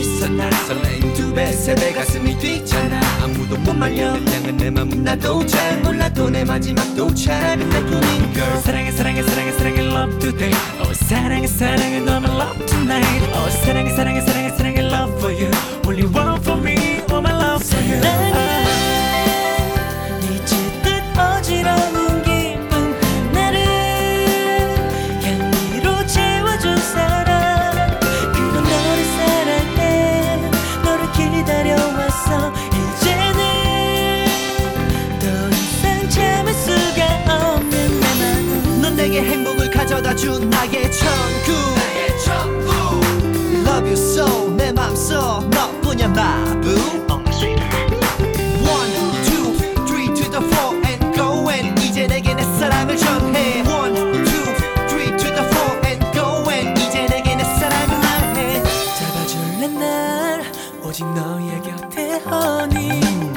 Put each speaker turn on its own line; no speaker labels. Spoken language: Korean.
있어 나? 설레임 두배 세 배 가슴이 뛰잖아. 아무도 못 말려. 그냥은 내 맘은 나도 잘 몰라도 내 마지막 도착은 내 꿈인 걸
사랑해 사랑해 사랑해 사랑해 love today oh 어, 사랑해 사랑해 너만 love tonight. oh 사랑해 사랑해 사랑해 사랑해 love for you. Only one for me.
받아준 나의 천국 나의 천국 Love you so 내 맘속 너뿐이야 마부 One, two, three to the four and go and 이제 내게 내 사랑을 전해 One, two, three to the four and go and 이제 내게 내 사랑을 말해
잡아줄래 날 오직 너의 곁에 허니